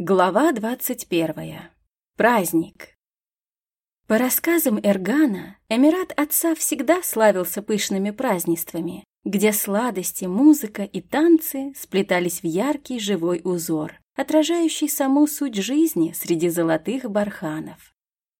Глава двадцать первая. Праздник. По рассказам Эргана, Эмират отца всегда славился пышными празднествами, где сладости, музыка и танцы сплетались в яркий живой узор, отражающий саму суть жизни среди золотых барханов.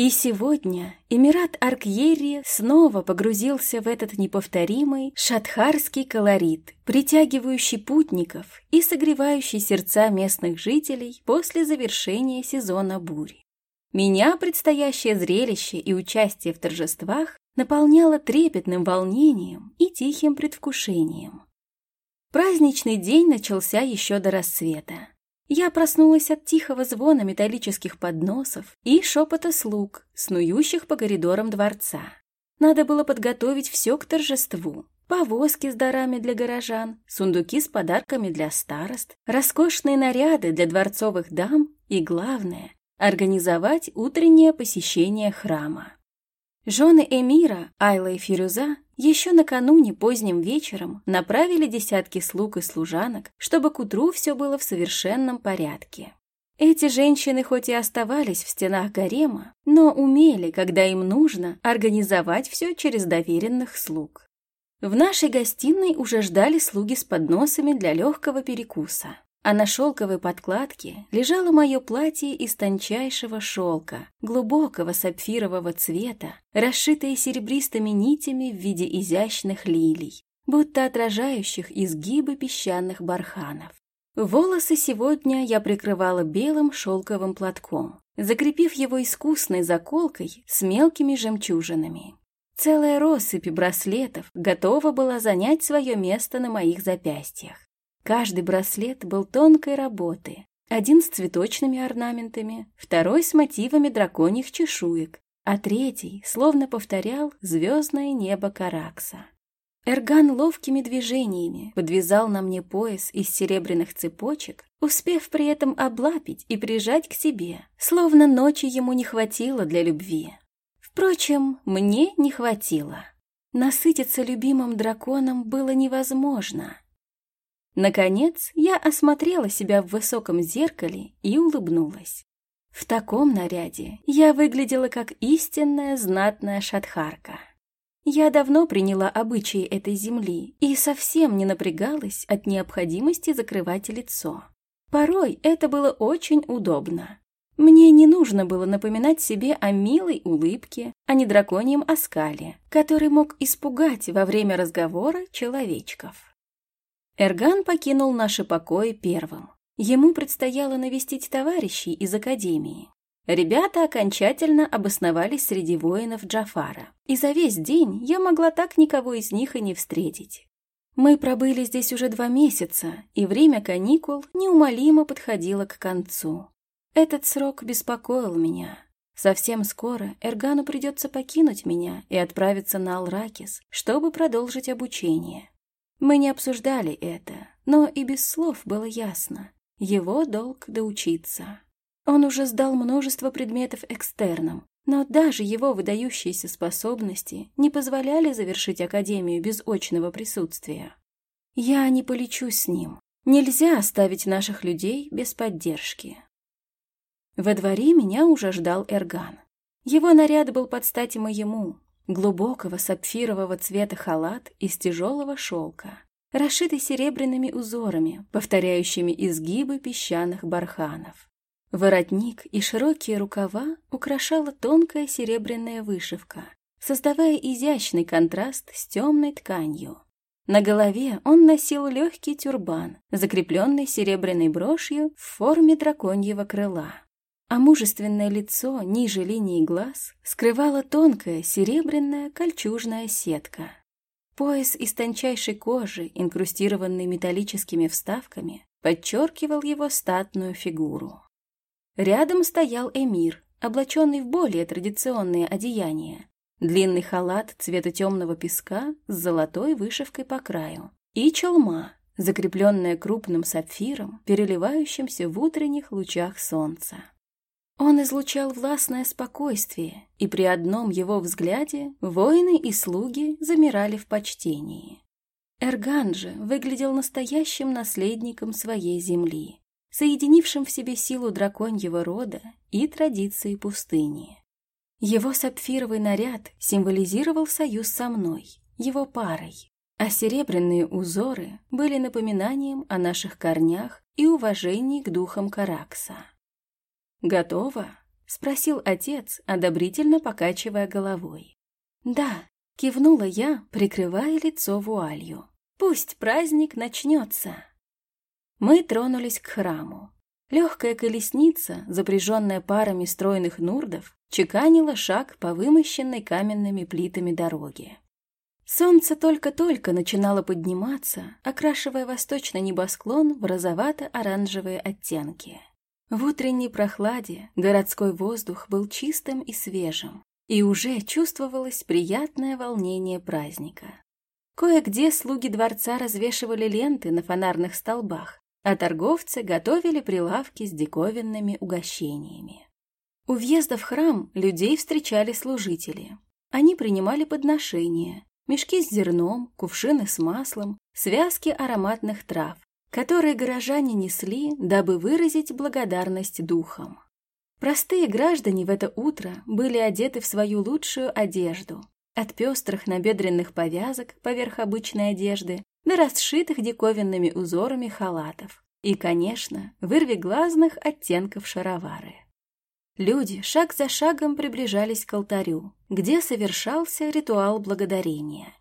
И сегодня Эмират Аркьерри снова погрузился в этот неповторимый шатхарский колорит, притягивающий путников и согревающий сердца местных жителей после завершения сезона бури. Меня предстоящее зрелище и участие в торжествах наполняло трепетным волнением и тихим предвкушением. Праздничный день начался еще до рассвета. Я проснулась от тихого звона металлических подносов и шепота слуг, снующих по коридорам дворца. Надо было подготовить все к торжеству. Повозки с дарами для горожан, сундуки с подарками для старост, роскошные наряды для дворцовых дам и, главное, организовать утреннее посещение храма. Жены эмира, Айла и Фирюза, еще накануне поздним вечером направили десятки слуг и служанок, чтобы к утру все было в совершенном порядке. Эти женщины хоть и оставались в стенах гарема, но умели, когда им нужно, организовать все через доверенных слуг. В нашей гостиной уже ждали слуги с подносами для легкого перекуса а на шелковой подкладке лежало мое платье из тончайшего шелка, глубокого сапфирового цвета, расшитое серебристыми нитями в виде изящных лилий, будто отражающих изгибы песчаных барханов. Волосы сегодня я прикрывала белым шелковым платком, закрепив его искусной заколкой с мелкими жемчужинами. Целая россыпь браслетов готова была занять свое место на моих запястьях. Каждый браслет был тонкой работы. Один с цветочными орнаментами, второй с мотивами драконьих чешуек, а третий словно повторял звездное небо Каракса. Эрган ловкими движениями подвязал на мне пояс из серебряных цепочек, успев при этом облапить и прижать к себе, словно ночи ему не хватило для любви. Впрочем, мне не хватило. Насытиться любимым драконом было невозможно. Наконец, я осмотрела себя в высоком зеркале и улыбнулась. В таком наряде я выглядела как истинная знатная шатхарка. Я давно приняла обычаи этой земли и совсем не напрягалась от необходимости закрывать лицо. Порой это было очень удобно. Мне не нужно было напоминать себе о милой улыбке, а не драконьем оскале, который мог испугать во время разговора человечков. Эрган покинул наши покои первым. Ему предстояло навестить товарищей из академии. Ребята окончательно обосновались среди воинов Джафара, и за весь день я могла так никого из них и не встретить. Мы пробыли здесь уже два месяца, и время каникул неумолимо подходило к концу. Этот срок беспокоил меня. Совсем скоро Эргану придется покинуть меня и отправиться на Алракис, чтобы продолжить обучение. Мы не обсуждали это, но и без слов было ясно. Его долг доучиться. Он уже сдал множество предметов экстерном, но даже его выдающиеся способности не позволяли завершить академию без очного присутствия. Я не полечу с ним. Нельзя оставить наших людей без поддержки. Во дворе меня уже ждал Эрган. Его наряд был под стать моему, глубокого сапфирового цвета халат из тяжелого шелка, расшитый серебряными узорами, повторяющими изгибы песчаных барханов. Воротник и широкие рукава украшала тонкая серебряная вышивка, создавая изящный контраст с темной тканью. На голове он носил легкий тюрбан, закрепленный серебряной брошью в форме драконьего крыла а мужественное лицо ниже линии глаз скрывала тонкая серебряная кольчужная сетка. Пояс из тончайшей кожи, инкрустированный металлическими вставками, подчеркивал его статную фигуру. Рядом стоял эмир, облаченный в более традиционные одеяния. Длинный халат цвета темного песка с золотой вышивкой по краю. И челма, закрепленная крупным сапфиром, переливающимся в утренних лучах солнца. Он излучал властное спокойствие, и при одном его взгляде воины и слуги замирали в почтении. Эрган же выглядел настоящим наследником своей земли. соединившим в себе силу драконьего рода и традиции пустыни. Его сапфировый наряд символизировал союз со мной, его парой, а серебряные узоры были напоминанием о наших корнях и уважении к духам Каракса. «Готово?» — спросил отец, одобрительно покачивая головой. «Да», — кивнула я, прикрывая лицо вуалью. «Пусть праздник начнется». Мы тронулись к храму. Легкая колесница, запряженная парами стройных нурдов, чеканила шаг по вымощенной каменными плитами дороге. Солнце только-только начинало подниматься, окрашивая восточный небосклон в розовато-оранжевые оттенки. В утренней прохладе городской воздух был чистым и свежим, и уже чувствовалось приятное волнение праздника. Кое-где слуги дворца развешивали ленты на фонарных столбах, а торговцы готовили прилавки с диковинными угощениями. У въезда в храм людей встречали служители. Они принимали подношения, мешки с зерном, кувшины с маслом, связки ароматных трав, которые горожане несли, дабы выразить благодарность духам. Простые граждане в это утро были одеты в свою лучшую одежду, от пестрых набедренных повязок поверх обычной одежды до расшитых диковинными узорами халатов и, конечно, вырвиглазных оттенков шаровары. Люди шаг за шагом приближались к алтарю, где совершался ритуал благодарения.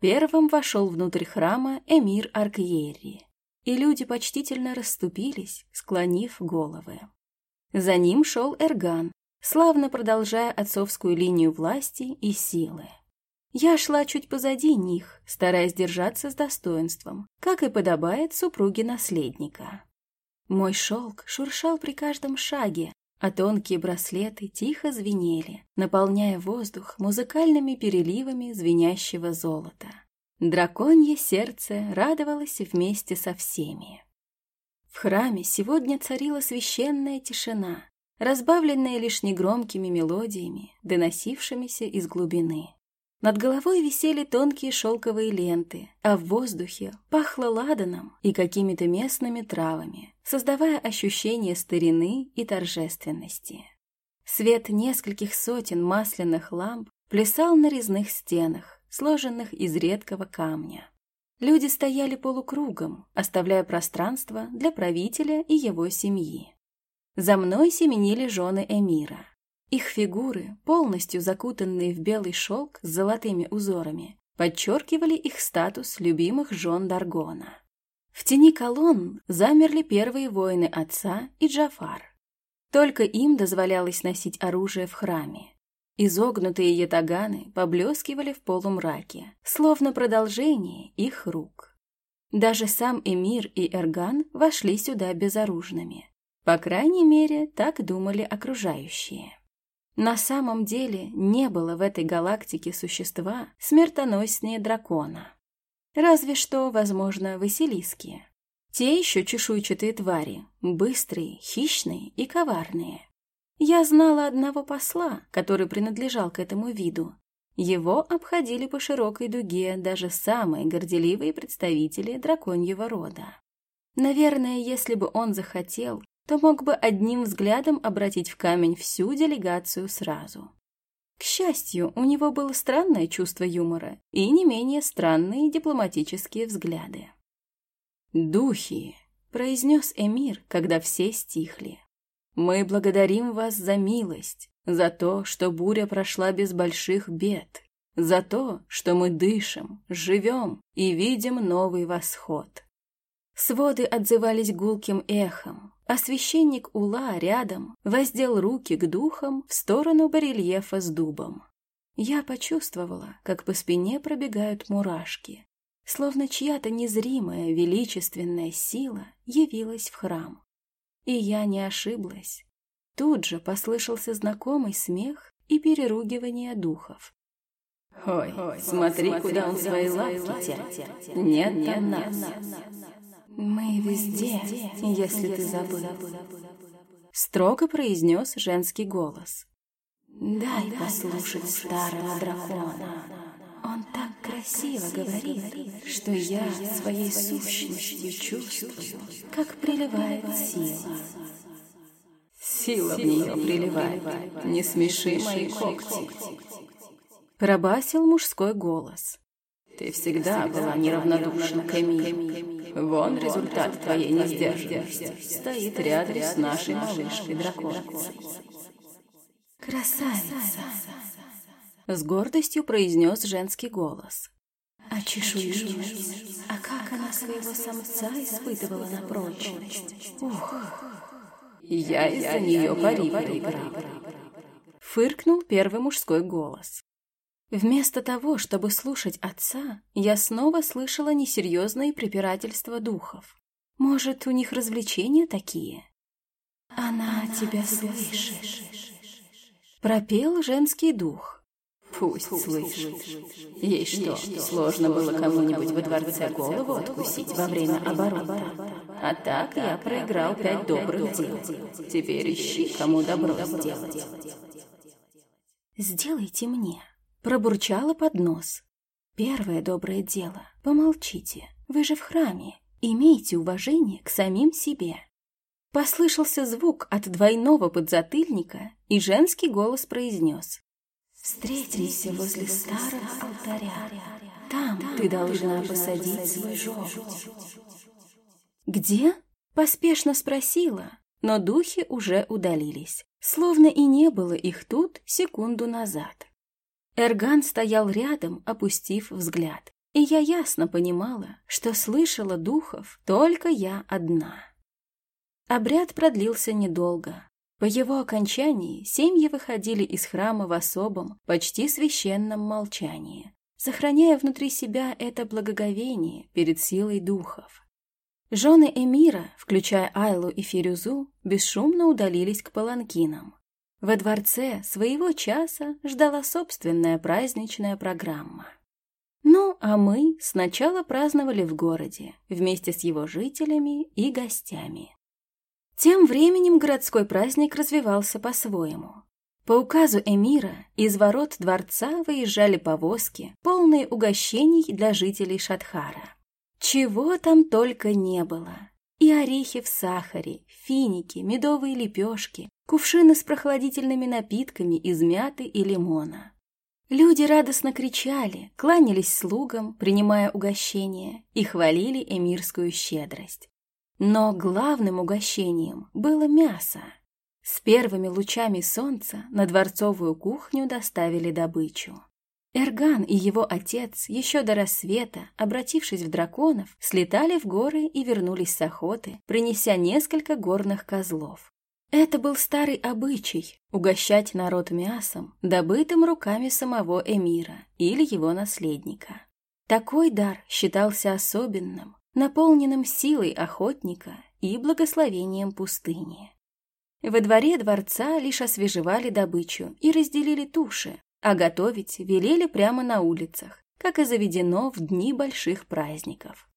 Первым вошел внутрь храма эмир Аркьерри, и люди почтительно расступились, склонив головы. За ним шел Эрган, славно продолжая отцовскую линию власти и силы. Я шла чуть позади них, стараясь держаться с достоинством, как и подобает супруге наследника. Мой шелк шуршал при каждом шаге, а тонкие браслеты тихо звенели, наполняя воздух музыкальными переливами звенящего золота. Драконье сердце радовалось вместе со всеми. В храме сегодня царила священная тишина, разбавленная лишь негромкими мелодиями, доносившимися из глубины. Над головой висели тонкие шелковые ленты, а в воздухе пахло ладаном и какими-то местными травами, создавая ощущение старины и торжественности. Свет нескольких сотен масляных ламп плясал на резных стенах, сложенных из редкого камня. Люди стояли полукругом, оставляя пространство для правителя и его семьи. За мной семенили жены эмира. Их фигуры, полностью закутанные в белый шелк с золотыми узорами, подчеркивали их статус любимых жен Даргона. В тени колонн замерли первые воины отца и Джафар. Только им дозволялось носить оружие в храме. Изогнутые ятаганы поблескивали в полумраке, словно продолжение их рук. Даже сам Эмир и Эрган вошли сюда безоружными. По крайней мере, так думали окружающие. На самом деле не было в этой галактике существа смертоноснее дракона. Разве что, возможно, Василиски. Те еще чешуйчатые твари, быстрые, хищные и коварные. Я знала одного посла, который принадлежал к этому виду. Его обходили по широкой дуге даже самые горделивые представители драконьего рода. Наверное, если бы он захотел, то мог бы одним взглядом обратить в камень всю делегацию сразу. К счастью, у него было странное чувство юмора и не менее странные дипломатические взгляды. «Духи!» — произнес Эмир, когда все стихли. «Мы благодарим вас за милость, за то, что буря прошла без больших бед, за то, что мы дышим, живем и видим новый восход». Своды отзывались гулким эхом, а священник Ула рядом воздел руки к духам в сторону барельефа с дубом. Я почувствовала, как по спине пробегают мурашки, словно чья-то незримая величественная сила явилась в храм. И я не ошиблась. Тут же послышался знакомый смех и переругивание духов. «Ой, Ой смотри, смотри, куда он свои лапки тянет. Нет там нас. «Мы везде, если ты забыл», — строго произнес женский голос. «Дай послушать старого дракона. Он так красиво говорит, что я своей сущностью чувствую, как приливает сила. Сила в нее приливает, не смеши мои когти. Пробасил мужской голос. Ты всегда была неравнодушна к Эмиле. Вон результат твоей несдержанности. Стоит рядом с нашей малышкой-драконицей. «Красавица!» С гордостью произнес женский голос. А чешуйчность, а как она своего самца испытывала на прочность. Ух! Я из-за нее пари проиграл. Фыркнул первый мужской голос. Вместо того, чтобы слушать отца, я снова слышала несерьезные препирательства духов. Может, у них развлечения такие? Она тебя слышит. Пропел женский дух. Пусть слышит. Ей что, сложно было кому-нибудь во дворце голову откусить во время оборота? А так я проиграл пять добрых дел. Теперь ищи, кому добро сделать. «Сделайте мне», — пробурчала под нос. «Первое доброе дело. Помолчите. Вы же в храме. Имейте уважение к самим себе». Послышался звук от двойного подзатыльника, и женский голос произнес. «Встретимся возле старого алтаря. Там ты должна посадить свой желудь». «Где?» — поспешно спросила, но духи уже удалились, словно и не было их тут секунду назад. Эрган стоял рядом, опустив взгляд, и я ясно понимала, что слышала духов только я одна. Обряд продлился недолго. По его окончании семьи выходили из храма в особом, почти священном молчании, сохраняя внутри себя это благоговение перед силой духов. Жены Эмира, включая Айлу и Фирюзу, бесшумно удалились к паланкинам. Во дворце своего часа ждала собственная праздничная программа. Ну, а мы сначала праздновали в городе, вместе с его жителями и гостями. Тем временем городской праздник развивался по-своему. По указу эмира из ворот дворца выезжали повозки, полные угощений для жителей Шатхара. Чего там только не было. И орехи в сахаре, финики, медовые лепешки, кувшины с прохладительными напитками из мяты и лимона. Люди радостно кричали, кланялись слугам, принимая угощения, и хвалили эмирскую щедрость. Но главным угощением было мясо. С первыми лучами солнца на дворцовую кухню доставили добычу. Эрган и его отец еще до рассвета, обратившись в драконов, слетали в горы и вернулись с охоты, принеся несколько горных козлов. Это был старый обычай – угощать народ мясом, добытым руками самого эмира или его наследника. Такой дар считался особенным, наполненным силой охотника и благословением пустыни. Во дворе дворца лишь освежевали добычу и разделили туши, а готовить велели прямо на улицах, как и заведено в дни больших праздников.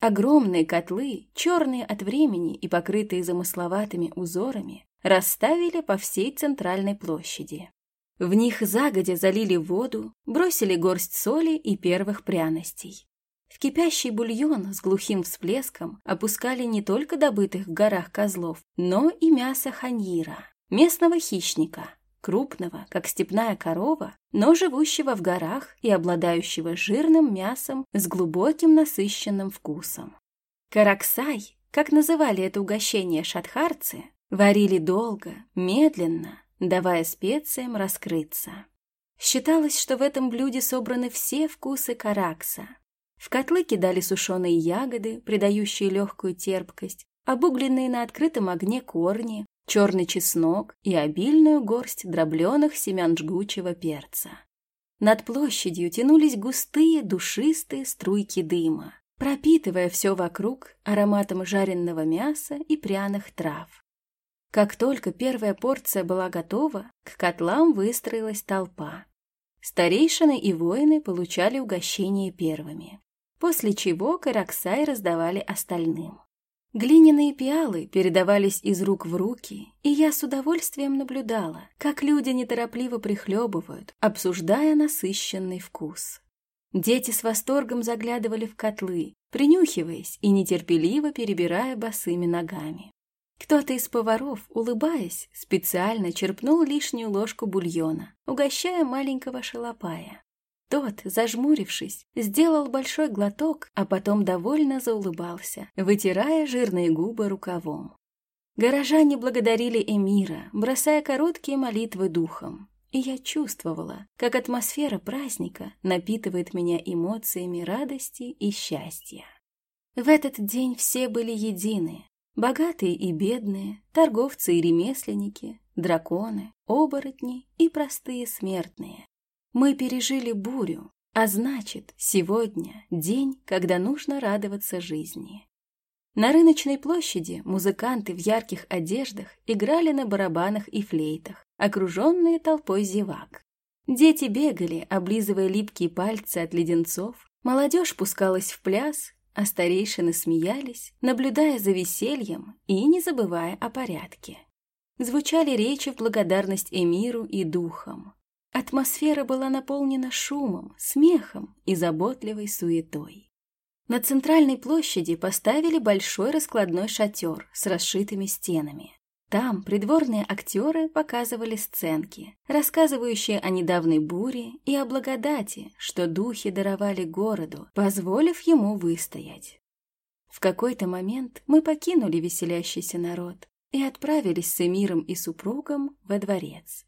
Огромные котлы, черные от времени и покрытые замысловатыми узорами, расставили по всей центральной площади. В них загодя залили воду, бросили горсть соли и первых пряностей. В кипящий бульон с глухим всплеском опускали не только добытых в горах козлов, но и мясо ханьира, местного хищника, крупного, как степная корова, но живущего в горах и обладающего жирным мясом с глубоким насыщенным вкусом. Караксай, как называли это угощение шатхарцы, варили долго, медленно, давая специям раскрыться. Считалось, что в этом блюде собраны все вкусы каракса, в котлы кидали сушеные ягоды, придающие легкую терпкость, обугленные на открытом огне корни, черный чеснок и обильную горсть дробленых семян жгучего перца. Над площадью тянулись густые душистые струйки дыма, пропитывая все вокруг ароматом жареного мяса и пряных трав. Как только первая порция была готова, к котлам выстроилась толпа. Старейшины и воины получали угощение первыми после чего караксай раздавали остальным. Глиняные пиалы передавались из рук в руки, и я с удовольствием наблюдала, как люди неторопливо прихлебывают, обсуждая насыщенный вкус. Дети с восторгом заглядывали в котлы, принюхиваясь и нетерпеливо перебирая босыми ногами. Кто-то из поваров, улыбаясь, специально черпнул лишнюю ложку бульона, угощая маленького шалопая. Тот, зажмурившись, сделал большой глоток, а потом довольно заулыбался, вытирая жирные губы рукавом. Горожане благодарили Эмира, бросая короткие молитвы духом, и я чувствовала, как атмосфера праздника напитывает меня эмоциями радости и счастья. В этот день все были едины, богатые и бедные, торговцы и ремесленники, драконы, оборотни и простые смертные. Мы пережили бурю, а значит, сегодня день, когда нужно радоваться жизни. На рыночной площади музыканты в ярких одеждах играли на барабанах и флейтах, окруженные толпой зевак. Дети бегали, облизывая липкие пальцы от леденцов, молодежь пускалась в пляс, а старейшины смеялись, наблюдая за весельем и не забывая о порядке. Звучали речи в благодарность Эмиру и духам. Атмосфера была наполнена шумом, смехом и заботливой суетой. На центральной площади поставили большой раскладной шатер с расшитыми стенами. Там придворные актеры показывали сценки, рассказывающие о недавней буре и о благодати, что духи даровали городу, позволив ему выстоять. В какой-то момент мы покинули веселящийся народ и отправились с эмиром и супругом во дворец.